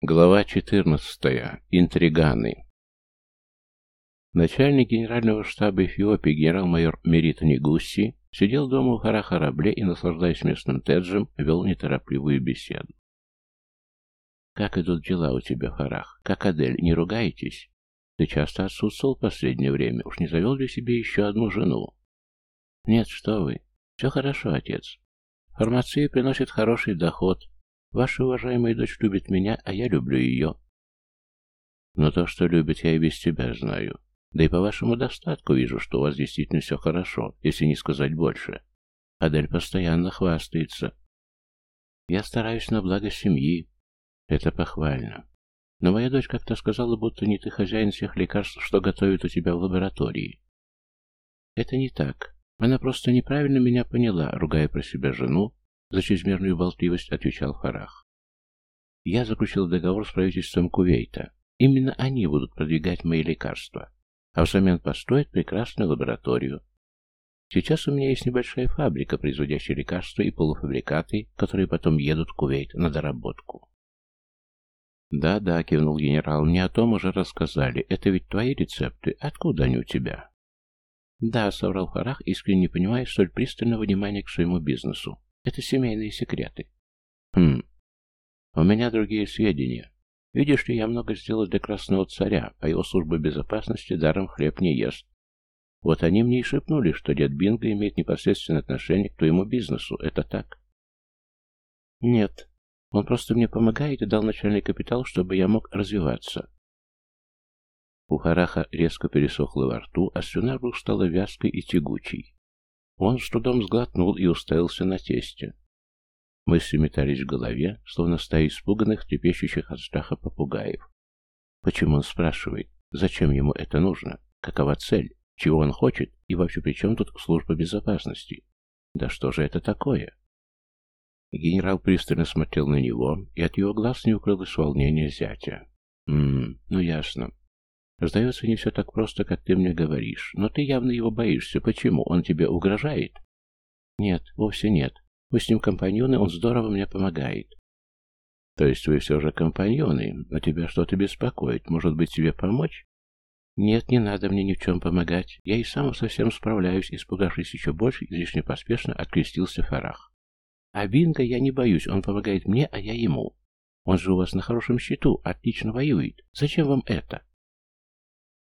Глава 14. Интриганы. Начальник генерального штаба Эфиопии генерал-майор Мерит Негусси сидел дома у Хара-Харабле и, наслаждаясь местным теджем, вел неторопливую беседу. «Как идут дела у тебя, Харах? Как Адель, не ругаетесь? Ты часто отсутствовал в последнее время. Уж не завел ли себе еще одну жену?» «Нет, что вы. Все хорошо, отец. Фармация приносит хороший доход, Ваша уважаемая дочь любит меня, а я люблю ее. Но то, что любит, я и без тебя знаю. Да и по вашему достатку вижу, что у вас действительно все хорошо, если не сказать больше. Адель постоянно хвастается. Я стараюсь на благо семьи. Это похвально. Но моя дочь как-то сказала, будто не ты хозяин всех лекарств, что готовят у тебя в лаборатории. Это не так. Она просто неправильно меня поняла, ругая про себя жену, за чрезмерную болтливость отвечал Фарах. Я заключил договор с правительством Кувейта. Именно они будут продвигать мои лекарства, а взамен построят прекрасную лабораторию. Сейчас у меня есть небольшая фабрика, производящая лекарства и полуфабрикаты, которые потом едут в Кувейт на доработку. «Да-да», — кивнул генерал, — «мне о том уже рассказали. Это ведь твои рецепты. Откуда они у тебя?» «Да», — соврал Фарах, искренне не понимая столь пристального внимания к своему бизнесу. Это семейные секреты. Хм. У меня другие сведения. Видишь ли, я много сделал для Красного Царя, а его служба безопасности даром хлеб не ест. Вот они мне и шепнули, что дед Бинго имеет непосредственное отношение к твоему бизнесу. Это так? Нет. Он просто мне помогает и дал начальный капитал, чтобы я мог развиваться. У Хараха резко пересохло во рту, а слюна вдруг стала вязкой и тягучей. Он с трудом сглотнул и уставился на тесте. Мысли метались в голове, словно стая испуганных, трепещущих от страха попугаев. Почему он спрашивает? Зачем ему это нужно? Какова цель? Чего он хочет? И вообще при чем тут служба безопасности? Да что же это такое? Генерал пристально смотрел на него, и от его глаз не укрылось волнение зятя. «Ммм, ну ясно. Сдается, не все так просто, как ты мне говоришь. Но ты явно его боишься. Почему? Он тебе угрожает? Нет, вовсе нет. Мы с ним компаньоны, он здорово мне помогает. То есть вы все же компаньоны, но тебя что-то беспокоит. Может быть, тебе помочь? Нет, не надо мне ни в чем помогать. Я и сам совсем справляюсь, испугавшись еще больше, излишне поспешно открестился Фарах. А Бинга я не боюсь, он помогает мне, а я ему. Он же у вас на хорошем счету, отлично воюет. Зачем вам это?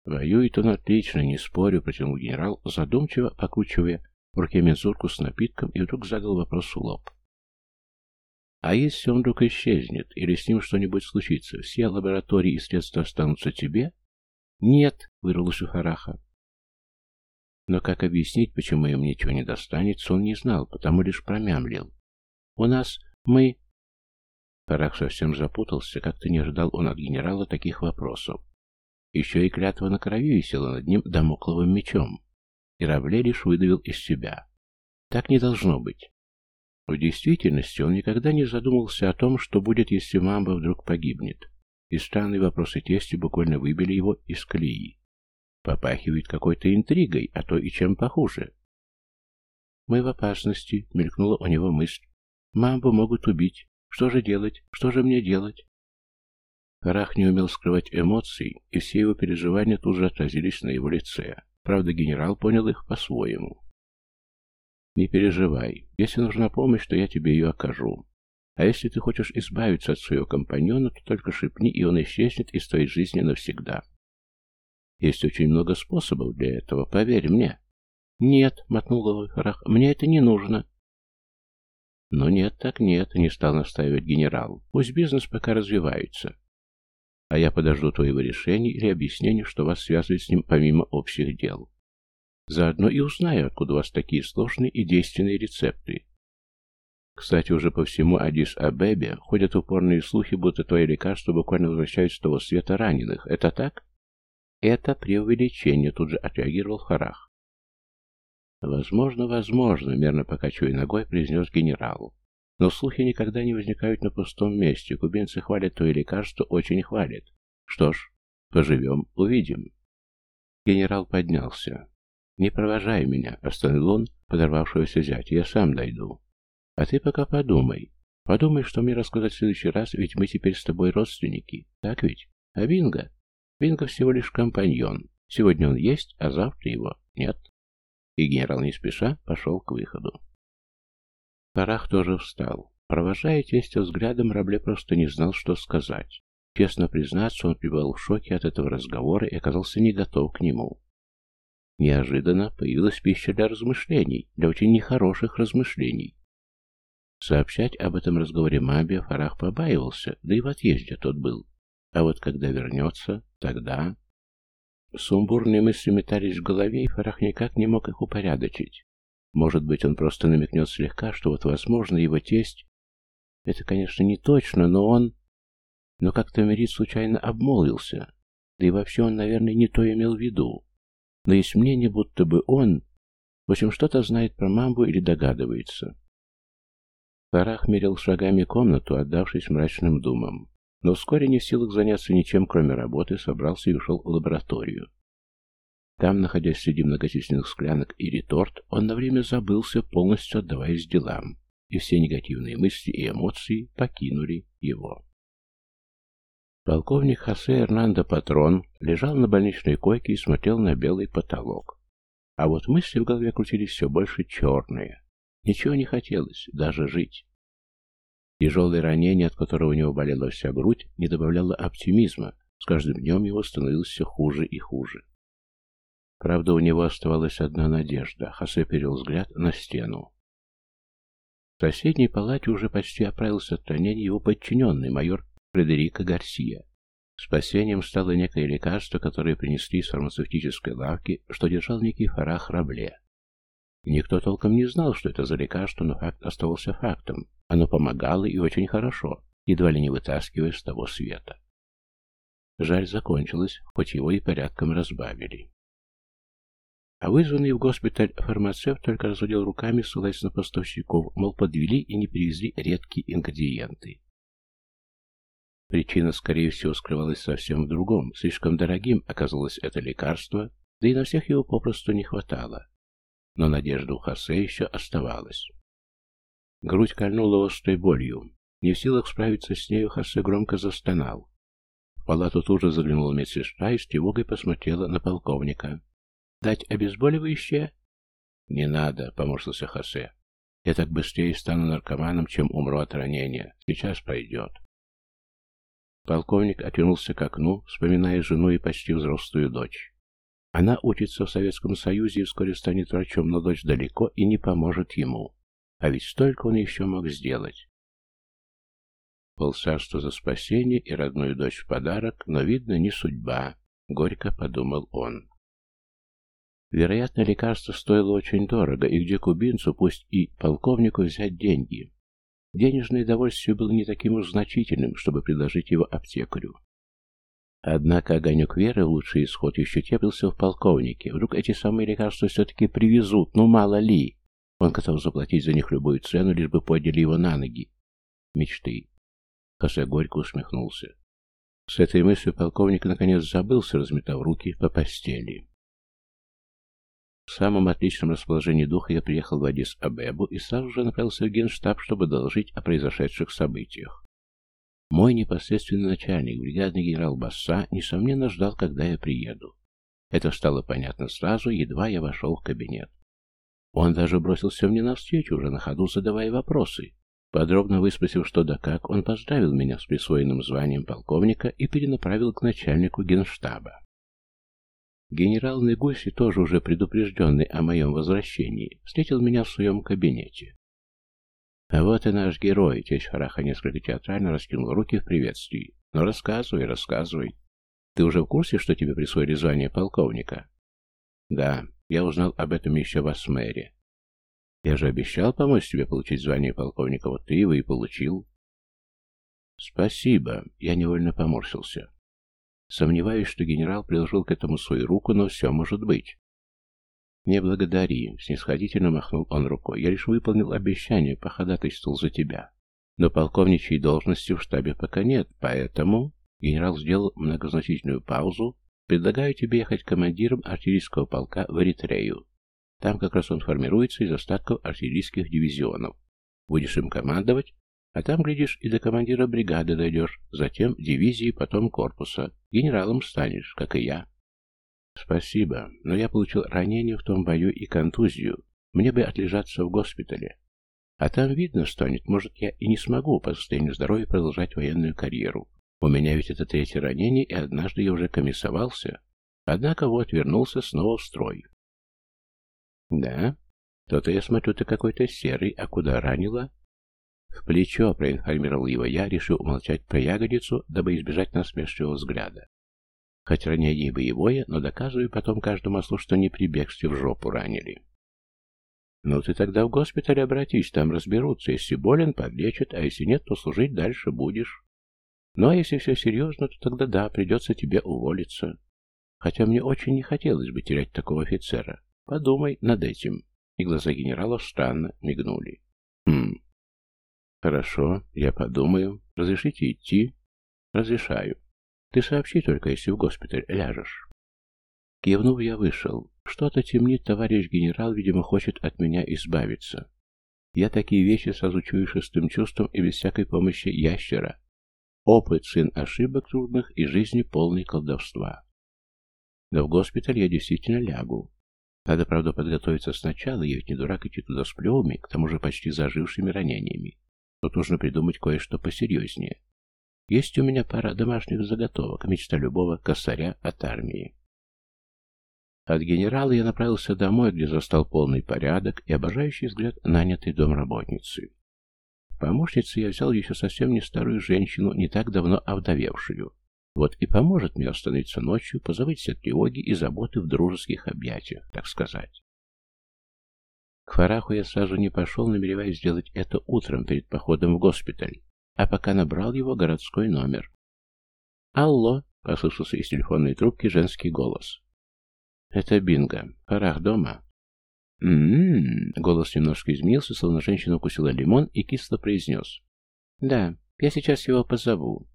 «Воюет он отлично, не спорю», — протянул генерал, задумчиво покручивая в руке мензурку с напитком, и вдруг задал вопрос в лоб. «А если он вдруг исчезнет, или с ним что-нибудь случится, все лаборатории и средства останутся тебе?» «Нет», — вырвалась у Хараха. Но как объяснить, почему им ничего не достанется, он не знал, потому лишь промямлил. «У нас... мы...» Харах совсем запутался, как-то не ожидал он от генерала таких вопросов. Еще и клятва на крови висела над ним домокловым мечом. И Равле лишь выдавил из себя. Так не должно быть. В действительности он никогда не задумывался о том, что будет, если мамба вдруг погибнет. И странные вопросы тести буквально выбили его из колеи. Попахивает какой-то интригой, а то и чем похуже. «Мы в опасности», — мелькнула у него мысль. «Мамбу могут убить. Что же делать? Что же мне делать?» Карах не умел скрывать эмоций, и все его переживания тут же отразились на его лице. Правда, генерал понял их по-своему. «Не переживай. Если нужна помощь, то я тебе ее окажу. А если ты хочешь избавиться от своего компаньона, то только шепни, и он исчезнет из твоей жизни навсегда. Есть очень много способов для этого, поверь мне». «Нет», — мотнул головой Харах, — «мне это не нужно». «Но нет, так нет», — не стал настаивать генерал. «Пусть бизнес пока развивается а я подожду твоего решения или объяснения, что вас связывает с ним помимо общих дел. Заодно и узнаю, откуда у вас такие сложные и действенные рецепты. Кстати, уже по всему Адис-Абебе ходят упорные слухи, будто твои лекарства буквально возвращают с того света раненых. Это так? Это преувеличение, тут же отреагировал Харах. Возможно, возможно, мерно покачивая ногой, произнес генерал. Но слухи никогда не возникают на пустом месте. Кубинцы хвалят твои лекарства, очень хвалят. Что ж, поживем, увидим. Генерал поднялся. «Не провожай меня», — остановил он подорвавшегося зятя. «Я сам дойду. А ты пока подумай. Подумай, что мне рассказать в следующий раз, ведь мы теперь с тобой родственники. Так ведь? А Винга? Винга всего лишь компаньон. Сегодня он есть, а завтра его нет. И генерал не спеша пошел к выходу. Парах тоже встал. Провожая тестя взглядом, Рабле просто не знал, что сказать. Честно признаться, он пребывал в шоке от этого разговора и оказался не готов к нему. Неожиданно появилась пища для размышлений, для очень нехороших размышлений. Сообщать об этом разговоре Мабе Фарах побаивался, да и в отъезде тот был. А вот когда вернется, тогда... Сумбурные мысли метались в голове, и Фарах никак не мог их упорядочить. Может быть, он просто намекнет слегка, что вот, возможно, его тесть... Это, конечно, не точно, но он... Но как-то Мерит случайно обмолвился. Да и вообще он, наверное, не то имел в виду. Но есть мнение, будто бы он... В общем, что-то знает про мамбу или догадывается. Фарах мерил шагами комнату, отдавшись мрачным думам. Но вскоре не в силах заняться ничем, кроме работы, собрался и ушел в лабораторию. Там, находясь среди многочисленных склянок и реторт, он на время забылся, полностью отдаваясь делам, и все негативные мысли и эмоции покинули его. Полковник Хосе Эрнандо Патрон лежал на больничной койке и смотрел на белый потолок. А вот мысли в голове крутились все больше черные. Ничего не хотелось, даже жить. Тяжелое ранение, от которого у него болела вся грудь, не добавляло оптимизма. С каждым днем его становилось все хуже и хуже. Правда, у него оставалась одна надежда. Хосе перевел взгляд на стену. В соседней палате уже почти оправился от ранения его подчиненный, майор Фредерико Гарсия. Спасением стало некое лекарство, которое принесли из фармацевтической лавки, что держал некий Фарах Рабле. Никто толком не знал, что это за лекарство, но факт оставался фактом. Оно помогало и очень хорошо, едва ли не вытаскивая с того света. Жаль, закончилось, хоть его и порядком разбавили. А вызванный в госпиталь фармацевт только разводил руками, ссылаясь на поставщиков, мол, подвели и не привезли редкие ингредиенты. Причина, скорее всего, скрывалась совсем в другом. Слишком дорогим оказалось это лекарство, да и на всех его попросту не хватало. Но надежда у Хосе еще оставалась. Грудь кольнула острой болью. Не в силах справиться с нею, Хосе громко застонал. В палату тут же заглянула медсестра и с тревогой посмотрела на полковника. «Дать обезболивающее?» «Не надо», — поморщился Хосе. «Я так быстрее стану наркоманом, чем умру от ранения. Сейчас пойдет». Полковник отвернулся к окну, вспоминая жену и почти взрослую дочь. Она учится в Советском Союзе и вскоре станет врачом, но дочь далеко и не поможет ему. А ведь столько он еще мог сделать. Полцарства за спасение и родную дочь в подарок, но, видно, не судьба, — горько подумал он. Вероятно, лекарство стоило очень дорого, и где кубинцу, пусть и полковнику, взять деньги? Денежное довольствие было не таким уж значительным, чтобы предложить его аптекарю. Однако огонек веры, лучший исход, еще теплился в полковнике. Вдруг эти самые лекарства все-таки привезут, ну мало ли. Он готов заплатить за них любую цену, лишь бы подняли его на ноги. Мечты. Хосе горько усмехнулся. С этой мыслью полковник наконец забылся, разметав руки по постели. В самом отличном расположении духа я приехал в Адис-Абебу и сразу же направился в генштаб, чтобы доложить о произошедших событиях. Мой непосредственный начальник, бригадный генерал Басса, несомненно ждал, когда я приеду. Это стало понятно сразу, едва я вошел в кабинет. Он даже бросился мне навстречу, уже на ходу задавая вопросы. Подробно выспросив, что да как, он поздравил меня с присвоенным званием полковника и перенаправил к начальнику генштаба. Генерал Негоси, тоже уже предупрежденный о моем возвращении, встретил меня в своем кабинете. А вот и наш герой, тесть Хараха несколько театрально раскинул руки в приветствии. «Ну, рассказывай, рассказывай. Ты уже в курсе, что тебе присвоили звание полковника? Да, я узнал об этом еще в Асмере. Я же обещал помочь тебе получить звание полковника, вот ты его и получил. Спасибо, я невольно поморщился. Сомневаюсь, что генерал приложил к этому свою руку, но все может быть. «Не благодари», — снисходительно махнул он рукой. «Я лишь выполнил обещание, походатайствовал за тебя. Но полковничьей должности в штабе пока нет, поэтому...» Генерал сделал многозначительную паузу. «Предлагаю тебе ехать командиром артиллерийского полка в Эритрею. Там как раз он формируется из остатков артиллерийских дивизионов. Будешь им командовать, А там, глядишь, и до командира бригады дойдешь, затем дивизии, потом корпуса. Генералом станешь, как и я. Спасибо, но я получил ранение в том бою и контузию. Мне бы отлежаться в госпитале. А там видно станет, может, я и не смогу по состоянию здоровья продолжать военную карьеру. У меня ведь это третье ранение, и однажды я уже комиссовался. Однако вот вернулся снова в строй. Да? То-то я смотрю, ты какой-то серый, а куда ранило? В плечо, проинформировал его я, решил умолчать про ягодицу, дабы избежать насмешливого взгляда. Хоть ранение боевое, но доказываю потом каждому ослу, что не при бегстве в жопу ранили. Ну ты тогда в госпиталь обратись, там разберутся. Если болен, подлечат, а если нет, то служить дальше будешь. Ну а если все серьезно, то тогда да, придется тебе уволиться. Хотя мне очень не хотелось бы терять такого офицера. Подумай над этим. И глаза генерала странно мигнули. Хм. Хорошо, я подумаю. Разрешите идти? Разрешаю. Ты сообщи только, если в госпиталь ляжешь. Кивнув, я вышел. Что-то темнит товарищ генерал, видимо, хочет от меня избавиться. Я такие вещи сразу чую шестым чувством и без всякой помощи ящера. Опыт, сын ошибок трудных и жизни полной колдовства. Но в госпиталь я действительно лягу. Надо, правда, подготовиться сначала, я ведь не дурак идти туда с плевами, к тому же почти зажившими ранениями. Тут нужно придумать кое-что посерьезнее. Есть у меня пара домашних заготовок, мечта любого косаря от армии. От генерала я направился домой, где застал полный порядок и обожающий взгляд нанятой домработницы. Помощницей я взял еще совсем не старую женщину, не так давно овдовевшую. Вот и поможет мне остановиться ночью, позабыть все тревоги и заботы в дружеских объятиях, так сказать. К Фараху я сразу не пошел, намереваясь сделать это утром перед походом в госпиталь, а пока набрал его городской номер. «Алло!» — послышался из телефонной трубки женский голос. «Это Бинго. Фарах дома?» «М-м-м!» Голос немножко изменился, словно женщина укусила лимон и кисло произнес. «Да, я сейчас его позову».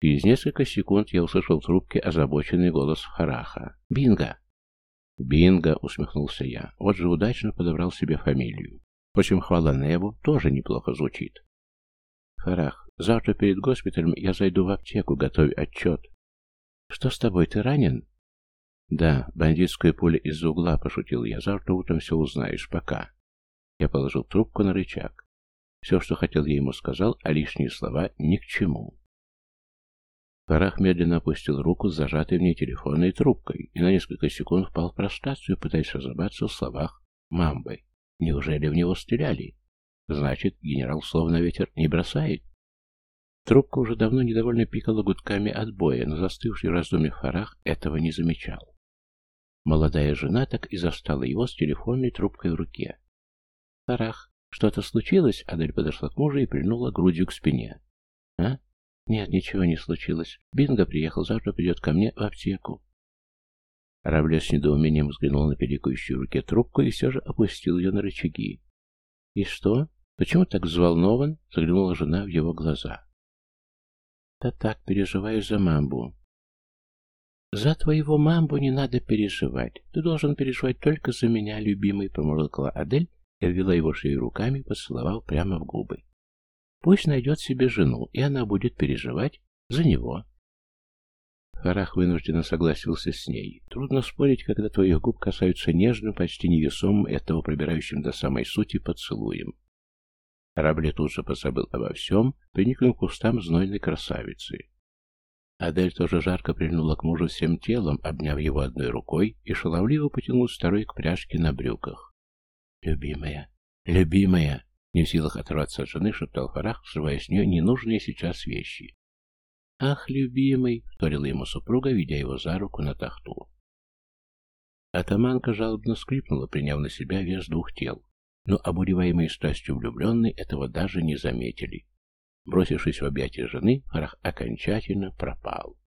Через несколько секунд я услышал в трубке озабоченный голос Хараха. «Бинго!» «Бинго!» — усмехнулся я. Вот же удачно подобрал себе фамилию. Впрочем, хвала Небу тоже неплохо звучит. «Фарах, завтра перед госпиталем я зайду в аптеку, готовь отчет». «Что с тобой, ты ранен?» «Да, бандитская пуля из-за угла», — пошутил я. «Завтра утром все узнаешь. Пока». Я положил трубку на рычаг. Все, что хотел, я ему сказал, а лишние слова ни к чему. Фарах медленно опустил руку с зажатой в ней телефонной трубкой и на несколько секунд впал в прострацию, пытаясь разобраться в словах «мамбы». Неужели в него стреляли? Значит, генерал словно ветер не бросает? Трубка уже давно недовольно пикала гудками от боя, но застывший в раздумье Фарах этого не замечал. Молодая жена так и застала его с телефонной трубкой в руке. «Фарах, что-то случилось?» Адель подошла к мужу и прильнула грудью к спине. «А? Нет, ничего не случилось. Бинго приехал, завтра придет ко мне в аптеку». Рабле с недоумением взглянул на пиликающую в руке трубку и все же опустил ее на рычаги. «И что? Почему так взволнован?» — заглянула жена в его глаза. «Да так, переживаю за мамбу. «За твоего мамбу не надо переживать. Ты должен переживать только за меня, любимый», — промурлыкала Адель и обвела его шею руками, поцеловав прямо в губы. «Пусть найдет себе жену, и она будет переживать за него». Фарах вынужденно согласился с ней. Трудно спорить, когда твоих губ касаются нежным, почти невесомым, этого пробирающим до самой сути поцелуем. Рабли тут же позабыл обо всем, приникнув к кустам знойной красавицы. Адель тоже жарко прильнула к мужу всем телом, обняв его одной рукой, и шаловливо потянулась второй к пряжке на брюках. «Любимая! Любимая!» Не в силах оторваться от жены, шептал Фарах, срывая с нее ненужные сейчас вещи. «Ах, любимый!» — вторила ему супруга, ведя его за руку на тахту. Атаманка жалобно скрипнула, приняв на себя вес двух тел, но обуреваемые страстью влюбленные этого даже не заметили. Бросившись в объятия жены, Фарах окончательно пропал.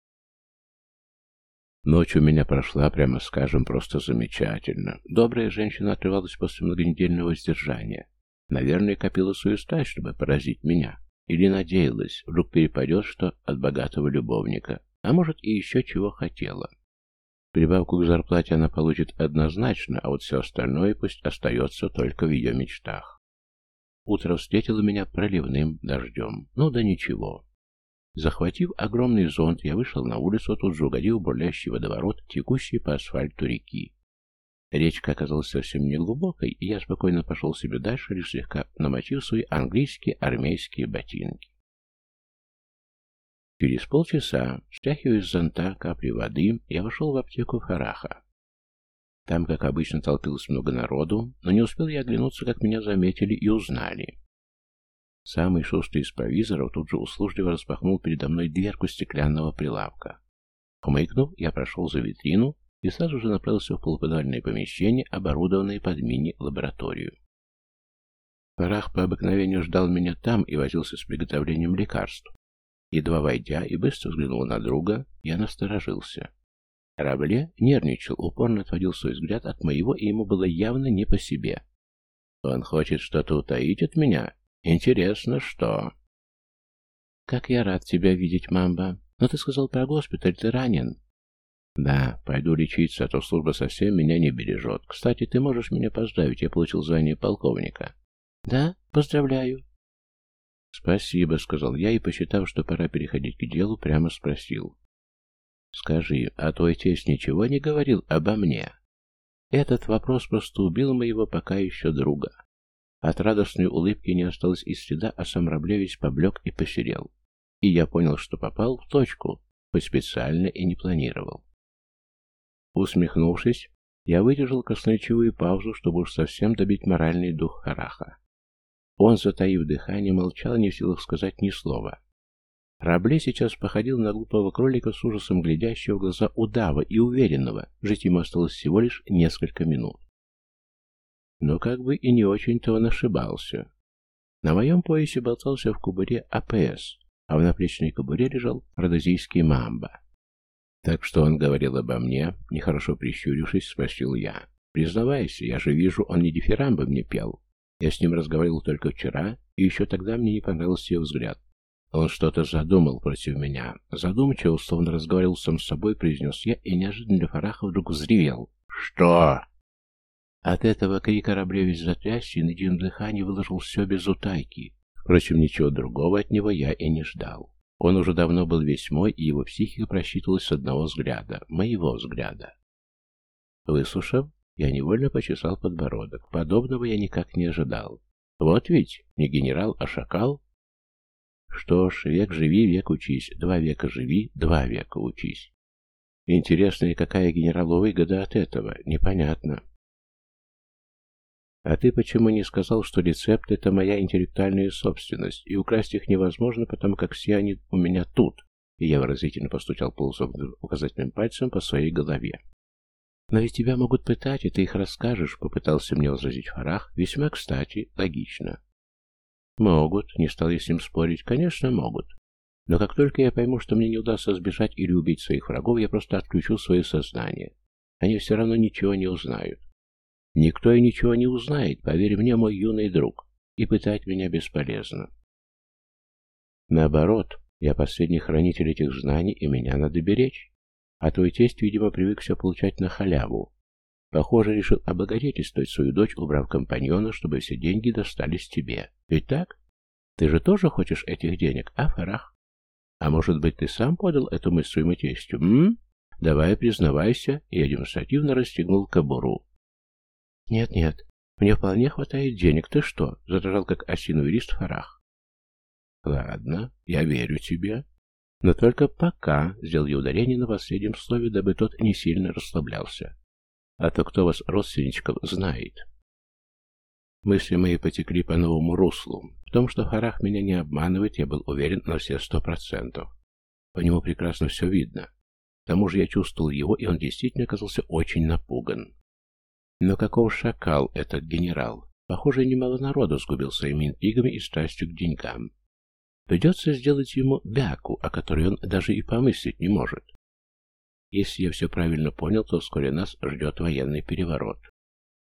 Ночь у меня прошла, прямо скажем, просто замечательно. Добрая женщина отрывалась после многонедельного сдержания. Наверное, копила свою страсть, чтобы поразить меня. Или надеялась, вдруг перепадет что от богатого любовника. А может, и еще чего хотела. Прибавку к зарплате она получит однозначно, а вот все остальное пусть остается только в ее мечтах. утро встретило меня проливным дождем. Ну да ничего. Захватив огромный зонт, я вышел на улицу, тут же угодил бурлящий водоворот, текущий по асфальту реки. Речка оказалась совсем не глубокой, и я спокойно пошел себе дальше, лишь слегка намочив свои английские армейские ботинки. Через полчаса, стряхивая из зонта капли воды, я вошел в аптеку Фараха. Там, как обычно, толпилось много народу, но не успел я оглянуться, как меня заметили и узнали. Самый шустрый из провизоров тут же услужливо распахнул передо мной дверку стеклянного прилавка. Хмыкнув, я прошел за витрину и сразу же направился в полуподвальное помещение, оборудованное под мини-лабораторию. Фарах по обыкновению ждал меня там и возился с приготовлением лекарств. Едва войдя и быстро взглянул на друга, я насторожился. Рабле нервничал, упорно отводил свой взгляд от моего, и ему было явно не по себе. «Он хочет что-то утаить от меня? Интересно, что?» «Как я рад тебя видеть, мамба. Но ты сказал про госпиталь, ты ранен». «Да, пойду лечиться, а то служба совсем меня не бережет. Кстати, ты можешь меня поздравить, я получил звание полковника». «Да, поздравляю». «Спасибо», — сказал я, и, посчитав, что пора переходить к делу, прямо спросил. «Скажи, а твой тесть ничего не говорил обо мне?» Этот вопрос просто убил моего пока еще друга. От радостной улыбки не осталось и следа, а сам Раблевич поблек и посерел. И я понял, что попал в точку, хоть специально и не планировал. Усмехнувшись, я выдержал красноречивую паузу, чтобы уж совсем добить моральный дух Хараха. Он, затаив дыхание, молчал, не в силах сказать ни слова. Рабле сейчас походил на глупого кролика с ужасом глядящего в глаза удава и уверенного, жить ему осталось всего лишь несколько минут. Но как бы и не очень-то он ошибался. На моем поясе болтался в кубуре АПС, а в наплечной кобуре лежал родозийский мамба. Так что он говорил обо мне, нехорошо прищурившись, спросил я. Признавайся, я же вижу, он не дифирамбы мне пел. Я с ним разговаривал только вчера, и еще тогда мне не понравился его взгляд. Он что-то задумал против меня. Задумчиво, условно разговаривал сам с собой, произнес я, и неожиданно для Фараха вдруг взревел. «Что?» От этого крика Раблевич затрясся и на едином дыхании выложил все без утайки. Впрочем, ничего другого от него я и не ждал. Он уже давно был весь мой, и его психика просчитывалась с одного взгляда, моего взгляда. Выслушав, я невольно почесал подбородок. Подобного я никак не ожидал. Вот ведь, не генерал, а шакал. Что ж, век живи, век учись. Два века живи, два века учись. Интересно, и какая генералу выгода от этого? Непонятно. А ты почему не сказал, что рецепт — это моя интеллектуальная собственность, и украсть их невозможно, потому как все они у меня тут? И я выразительно постучал полусогнутым указательным пальцем по своей голове. «Но ведь тебя могут пытать, и ты их расскажешь», — попытался мне возразить Фарах. «Весьма кстати, логично». «Могут», — не стал я с ним спорить. «Конечно, могут. Но как только я пойму, что мне не удастся сбежать или убить своих врагов, я просто отключу свое сознание. Они все равно ничего не узнают. Никто и ничего не узнает, поверь мне, мой юный друг, и пытать меня бесполезно. Наоборот, я последний хранитель этих знаний, и меня надо беречь. А твой тесть, видимо, привык все получать на халяву. Похоже, решил облагодетельствовать свою дочь, убрав компаньона, чтобы все деньги достались тебе. Ведь так? Ты же тоже хочешь этих денег, а, Фарах? А может быть, ты сам подал эту мысль своему тестю, м? Давай, признавайся, я демонстративно расстегнул кобуру. Нет-нет, мне вполне хватает денег, ты что? Задрожал, как осиновый лист Фарах. Ладно, я верю тебе. Но только пока сделал я ударение на последнем слове, дабы тот не сильно расслаблялся. А то кто вас, родственничков, знает? Мысли мои потекли по новому руслу. В том, что Харах меня не обманывает, я был уверен на все сто процентов. По нему прекрасно все видно. К тому же я чувствовал его, и он действительно оказался очень напуган. Но каков шакал этот генерал? Похоже, немало народу сгубил своими интригами и страстью к деньгам. Придется сделать ему бяку, о которой он даже и помыслить не может. Если я все правильно понял, то вскоре нас ждет военный переворот.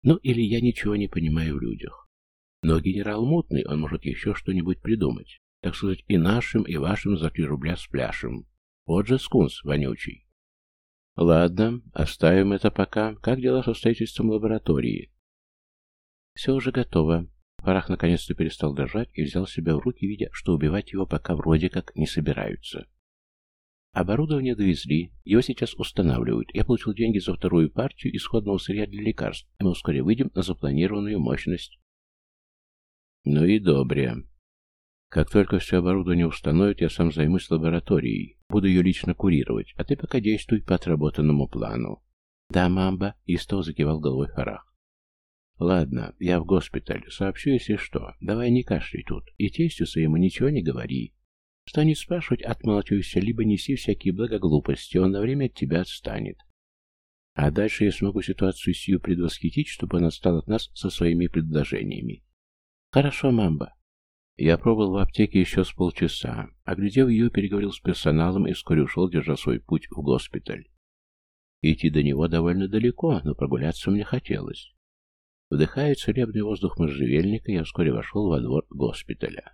Ну, или я ничего не понимаю в людях. Но генерал мутный, он может еще что-нибудь придумать. Так сказать, и нашим, и вашим за три рубля с пляшем. Вот же скунс вонючий. Ладно, оставим это пока. Как дела со строительством лаборатории? Все уже готово. Фарах наконец-то перестал дрожать и взял себя в руки, видя, что убивать его пока вроде как не собираются. Оборудование довезли, его сейчас устанавливают. Я получил деньги за вторую партию исходного сырья для лекарств, и мы вскоре выйдем на запланированную мощность. Ну и добре. Как только все оборудование установят, я сам займусь лабораторией. Буду ее лично курировать, а ты пока действуй по отработанному плану. Да, мамба, истово закивал головой Фарах. Ладно, я в госпиталь. Сообщу, если что. Давай не кашляй тут. И тестю своему ничего не говори. Станет спрашивать, отмалчивайся, либо неси всякие благоглупости, он на время от тебя отстанет. А дальше я смогу ситуацию сию предвосхитить, чтобы он отстал от нас со своими предложениями. Хорошо, мамба. Я пробыл в аптеке еще с полчаса. Оглядев ее, переговорил с персоналом и вскоре ушел, держа свой путь в госпиталь. Идти до него довольно далеко, но прогуляться мне хотелось. Вдыхая целебный воздух можжевельника, я вскоре вошел во двор госпиталя.